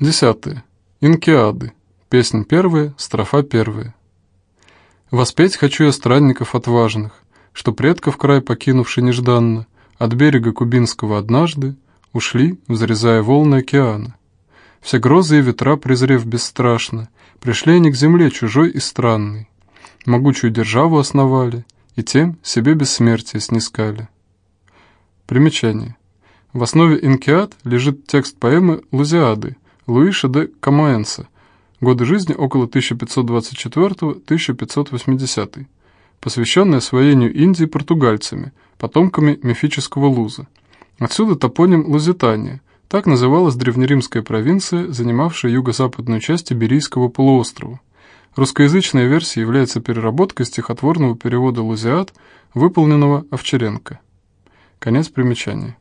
Десятое. Инкиады. Песнь первая, строфа первая. Воспеть хочу я странников отважных, что предков край покинувши нежданно, от берега Кубинского однажды ушли, взрезая волны океана. Все грозы и ветра презрев бесстрашно, пришли они к земле чужой и странной, могучую державу основали и тем себе бессмертие снискали. Примечание. В основе «Инкиад» лежит текст поэмы «Лузиады» Луиша де Камоэнса, годы жизни около 1524-1580, посвященная освоению Индии португальцами, потомками мифического Луза. Отсюда топоним Лузитания, так называлась древнеримская провинция, занимавшая юго-западную часть Иберийского полуострова. Русскоязычная версия является переработкой стихотворного перевода «Лузиат», выполненного Овчаренко. Конец примечания.